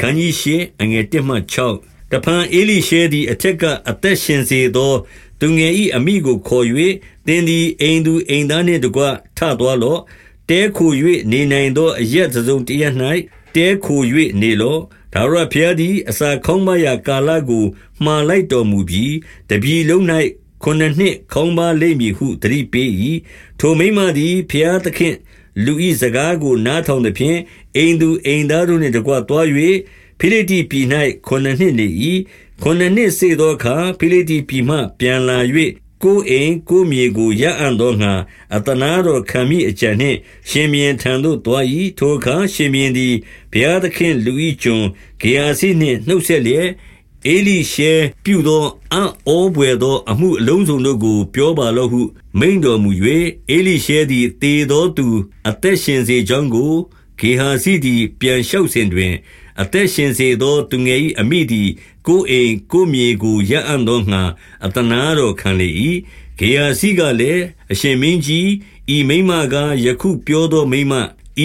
ခန်းကြီးရှေအငယ်1မှ6တဖန်အေလိရှဲသည်အထက်ကအသက်ရှင်စေသောသူငယ်၏အမိကိုခေါ်၍သင်သည်အိမ်သူအိမ်သားနှင့်တကွထသွားလော့တဲခို၍နေနိုင်သောအရက်စုံတရ၌တဲခို၍နေလော့ဒါဝရဖျားသည်အစာခေါင်းမရာကာလကိုမှားလိုက်တော်မူပြီးတပြီလုံး၌ခုနှစ်နှစ်ခေါင်းပါလိမ့်မည်ဟုတတိပေး၏ထိုမိမသည်ဖျားသခင် လူဤစကားကို နားထောင်သည်ဖြင့် အိမ်သူအိမ်သားတို့နှင့်တကွ သွား၍ဖိလိတိပြည်၌ခုနှစ်နှစ်နေ၏ခုနှစ်နှစ်စေသောအခါ ဖိလိတိပြည်မှ ပြန်လာ၍ကိုယ်အိမ်ကိုမြေကို ရအံ့သောငါအတနာတော်ခံမိအကြံနှင့် ရှင်မြင်းထံသို့ သွား၏ထိုအခါ ရှင်မြင်းသည် ဘုရားသခင်လူဤကျွန် ဂေယာစီနှင့် နှုတ်ဆက်လျက် အေလိရှေပြုသောအံ့ဩပွေသော အမှုအလုံးစုံတို့ကို ပြောပါလော့ဟု မိန်တော်မူ၍အေလိရှေသည်တေသောသူ အသက်ရှင်စေကြောင်းကိုဂေဟာစီသည် ပြန်လျှောက်စဉ်တွင် အသက်ရှင်စေသော သူငယ်၏အမိသည် ကိုယ်အိမ်ကိုမြေကိုရအံ့သောငါအတနာတော်ခံလေ၏ဂေယာစီကလည်းအရှင်မင်းကြီးဤမိမကယခုပြောသောမိမ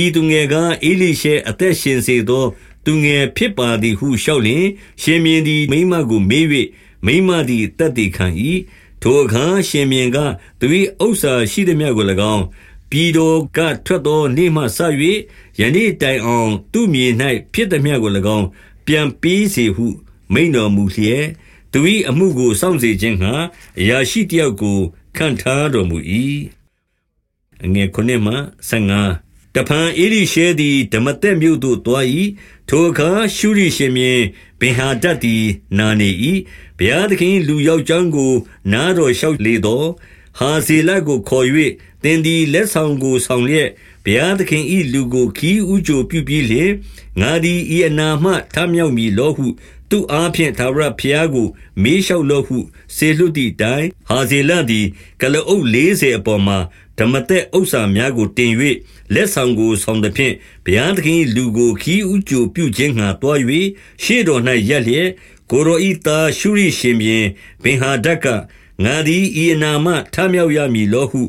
ဤသူငယ်ကအေလိရှေအသက်ရှင်စေသော သူငယ်ဖြစ်ပါသည်ဟုလျှောက်လျင် ရှင်မြင်းသည် မိမကိုမေး၍မိမသည်တတ်တည်ခံ၏ထိုအခါ ရှင်မြင်းကသူ၏ဥစ္စာရှိသည်မြတ်ကို၎င်း ပြည်တော်ကထွက်သောနေ့မှစ၍ယနေ့တိုင်အောင် သူ့မြေ၌ဖြစ်သည်မြတ်ကို၎င်း ပြန်ပေးစေဟု မိန်တော်မူလျက် သူ၏အမှုကို စောင့်စေခြင်းဟာအရာရှိတယောက်ကိုခံထားတော်မူ၏အငယ်9မှ15 တဖန်အေလိရှဲသည်ဓမ္မသက်မြို့သို့သွား၏ထိုအခါရှုရိရှင်မြေဗင်ဟာဒတ်သည်နာနေ၏ဘုရားသခင်လူယောက်ျောင်းကို နားတော်လျှောက်လေသောဟာဇေလကိုခေါ်၍သင်သည်လက်ဆောင်ကိုဆောင်လျက် ဘုရားသခင်၏လူကို ခီးဥကြိုပြုပြီးလျှင် ငါသည် ဤအနာမှ ထမြောက်မည်လောဟု သူအားဖြင့်သာရဖျားကို မေးလျှောက်လောဟု စေလွတ်သည့်တိုင်ဟာဇေလသည်ကလအုပ်40အပေါ်မှာဓမ္မသက်ဥစ္စာများကိုတင်၍လက်ဆောင်ကို ဆောင်သဖြင့် ဘုရားသခင်လူကို ခီးဥကြိုပြုခြင်းငှာတွား၍ရှေ့တော်၌ရက်လျက် ကိုရောဤသား ရှုရိရှင်ပြင်ဘင်ဟာဒတ်က ငါသည် ဤအနာမထမြောက်ရမည်လောဟု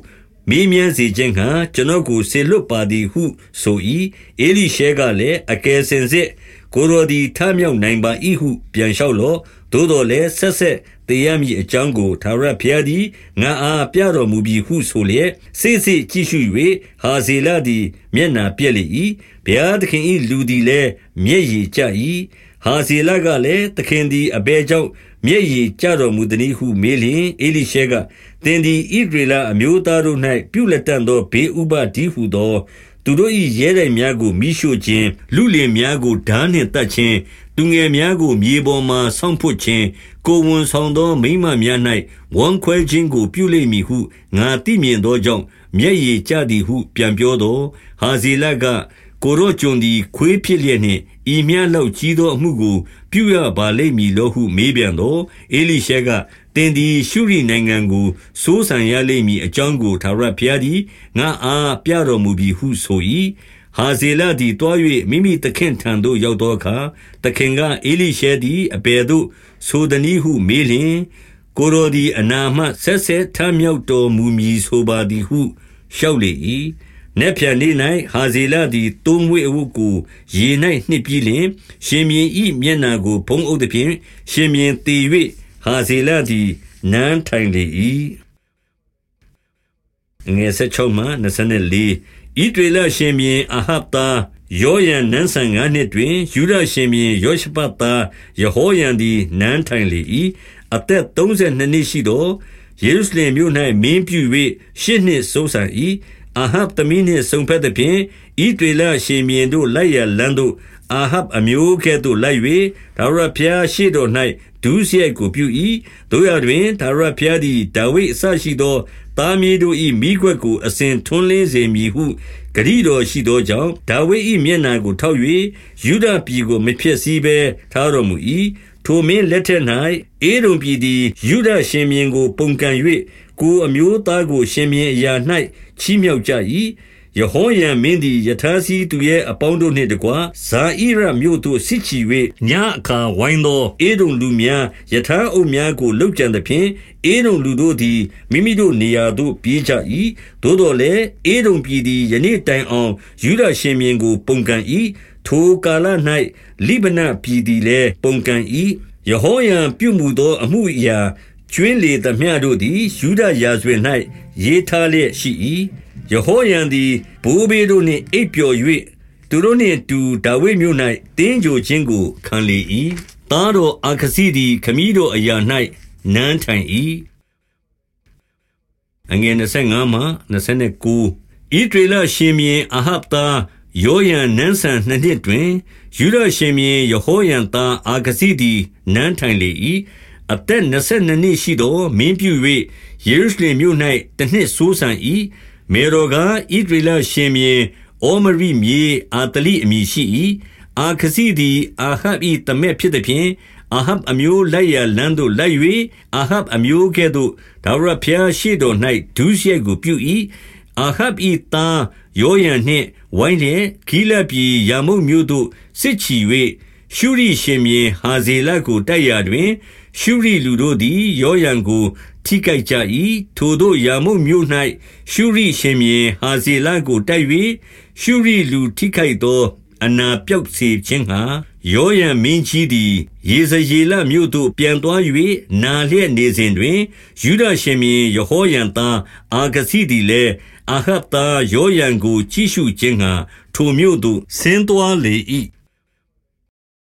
မေးမြန်းစေခြင်းဟံကျွန်ုပ်ကိုဆေလွတ်ပါသည်ဟုဆို၏အေလိရှဲကလည်းအကယ်စင်စစ်ကိုရောဒီထမြောက်နိုင်ပါ၏ဟုပြန်လျှောက်လော့သို့တော်လည်းဆက်ဆက်တေရမည်အကြောင်းကိုသာရဘုရားသည်ငါအားပြတော်မူပြီးဟုဆိုလျက်စိတ်စိတ်ကြည့်ရှု၍ဟာဇေလသည်မျက်နာပြက်လေ၏ဘုရားသခင်၏လူသည်လည်းမျက်ရည်ကျ၏ဟာဇေလကလည်းသခင်သည်အဘဲကြောင့် မျက်ရည်ကျတော်မူသည်ဟုမေးလျင်အေလိရှဲကသင်သည်ဣဒရေလအမျိုးသားတို့၌ပြုလက်တန်သောဘေးဥပဒီဟုသောသူတို့၏ရဲတိုင်များကိုမိရှို့ခြင်းလူလင်များကိုဓာနှင့်တတ်ခြင်းသူငယ်များကိုမြေပေါ်မှဆောင်းဖွတ်ခြင်းကိုဝန်ဆောင်သောမိမများ၌ဝန်ခွဲခြင်းကိုပြုလိမ့်မည်ဟုငါသိမြင်သောကြောင့်မျက်ရည်ကျသည်ဟု ပြန်ပြောသောဟာဇေလကကိုရော့ကျွန်သည်ခွေးဖြစ်လျက်နှင့် ဤမြလောက်ကြီးသောအမှုကို ပြုရပါလိမ့်မည်လောဟု မေးပြန်သောအေလိရှဲကတင်သည် ရှုရိနိုင်ငံကိုစိုးစံရလိမ့်မည်အကြောင်းကိုသာရဘုရားသည် ငါအားပြတော်မူပြီးဟုဆို၏ဟာဇေလသည်တွား၍မိမိသခင်ထံသို့ ရောက်သောအခါ သခင်ကအေလိရှဲသည် အဘယ်သို့ ဆိုသည်ဟုမေးလျင် ကိုရိုသည် အနာမှ ဆက်ဆက်ထမြောက်တော်မူမည်ဆိုပါသည်ဟု လျှောက်လေ၏ နက်ဖြန်နေ့၌ဟာဇေလသည်သုံးဝေအဝတ်ကိုရေ၌နှစ်ပြီးလျင် ရှင်မြင်းဤမျက်နာကိုဘုံအုပ်သည်ဖြင့်ရှင်မြင်းတည်၍ဟာဇေလသည်နန်းထိုင်လေ၏ငယ်ဆက်ချုံမှ24ဣဒရေလရှင်ဘုရင်အာဟပ်သားယောရံနန်းဆန်ငါးနှစ်တွင်ယူဒရှင်ဘုရင်ယောရှဖတ်သားယေဟောရံသည်နန်းထိုင်လေ၏အသက်32နှစ်ရှိသောယေရုရှလင်မြို့၌မင်းပြု၍ရှစ်နှစ်စိုးစံ၏ အာဟပ်သမီးနှင့်ဆုံဖက်သဖြင့်ဣဒရေလရှင်ဘုရင်တို့လိုက်ရလန်းသို့အာဟပ်အမျိုးကဲ့သို့လိုက်၍ဒါဝရဖျားရှိတော်၌ဒုစရိုက်ကိုပြု၏တို့ရတွင်ဒါဝရဖျားသည်ဒါဝိဒ်အစရှိသောသားမြေးတို့၏မိခွက်ကိုအစဉ်ထွန်းလင်းစေမည်ဟုဂရိတော်ရှိသောကြောင့်ဒါဝိဒ်၏မျက်နာကိုထောက်၍ယူဒပြည်ကိုမဖြစ်စည်းဘဲထားတော်မူ၏ထိုမင်းလက်ထက်၌အေဒုံပြည်သည်ယူဒရှင်မြင်းကို ပုန်ကန်၍ ကိုအမျိုးသားကို ရှင်မြင်းအရာ၌ချီးမြှောက်ကြ၏ယဟောယံမင်းသည်ယထာစီသူရဲ့အပေါင်းတို့နှင့်တကွဇာဣရမြို့သို့စစ်ချီ၍ညအခါဝိုင်းသောအေဒုံလူများယထာအုပ်များကိုလှုပ်ကြံသဖြင့်အေဒုံလူတို့သည်မိမိတို့နေရာသို့ပြေးကြ၏သို့တော်လည်းအေဒုံပြည်သည်ယနေ့တိုင်အောင်ယူဒရှင်မြင်းကို ပုန်ကန်၏ထိုကာလ၌လိဗနပြည်သည်လည်းပုန်ကန်၏ယဟောယံပြုမှုသောအမှုအရာ ကျွင်းလေသမျှတို့သည်ယူဒရာဇဝင်၌ရေးထားလျက်ရှိ၏ယဟောယံသည်ဘိုးဘေးတို့နှင့်အိပ်ပျော်၍သူတို့နှင့်တူဒါဝိဒ်မြို့၌တင်းကြိုခြင်းကိုခံလေ၏သားတော်အာခစီသည်ခမည်းတော်အရာ၌နန်းထိုင်၏အငယ်25မှ29ဣဒရေလရှင်မြင်းအဟပ်သားယောယံနန်းဆန်နှစ်နှစ်တွင်ယူဒရှင်မြင်းယေဟောယံသားအာဂစီသည်နန်းထိုင်လေ၏ အသက်22နှစ်ရှိသောမင်းပြု၍ယေရုရှလင်မြို့၌တနှစ်ဆိုးဆန်၏မေရောကဣဒရေလရှင်မြင်းအောမရိမြေအာတလိအမည်ရှိ၏အာခစီသည်အာဟပ်၏တမက်ဖြစ်သည်ဖြင့်အာဟပ်အမျိုးလိုက်ရလမ်းသို့လိုက်၍အာဟပ်အမျိုးကဲ့သို့ဒါဝရဖျားရှိတော်၌ဒုစရိုက်ကိုပြု၏အာဟပ်၏သားယောယံနှင့်ဝိုင်းလျက်ဂိလပြည်ယာမုတ်မြို့သို့စစ်ချီ၍ရှုရိရှင်မြေဟာဇေလကိုတိုက်ရာတွင် ရှုရိလူတို့သည် ယောယံကို ထိကြိုက်ကြ၏ထိုတို့ယာမုတ်မြို့၌ရှုရိရှင်မြေဟာဇေလကိုတိုက်၍ရှုရိလူထိခိုက်သော အနာပြောက်စေခြင်းဟာယောယံမင်းကြီးသည် ယေဇယေလမြို့သို့ ပြန်သွား၍နာလျက်နေစဉ်တွင်ယူဒရှင်မြေယေဟောယံသား အာဂစီသည်လည်း အာဟပ်သားယောယံကို ကြည့်ရှုခြင်းဟာထိုမြို့သို့ ဆင်းသွားလေ၏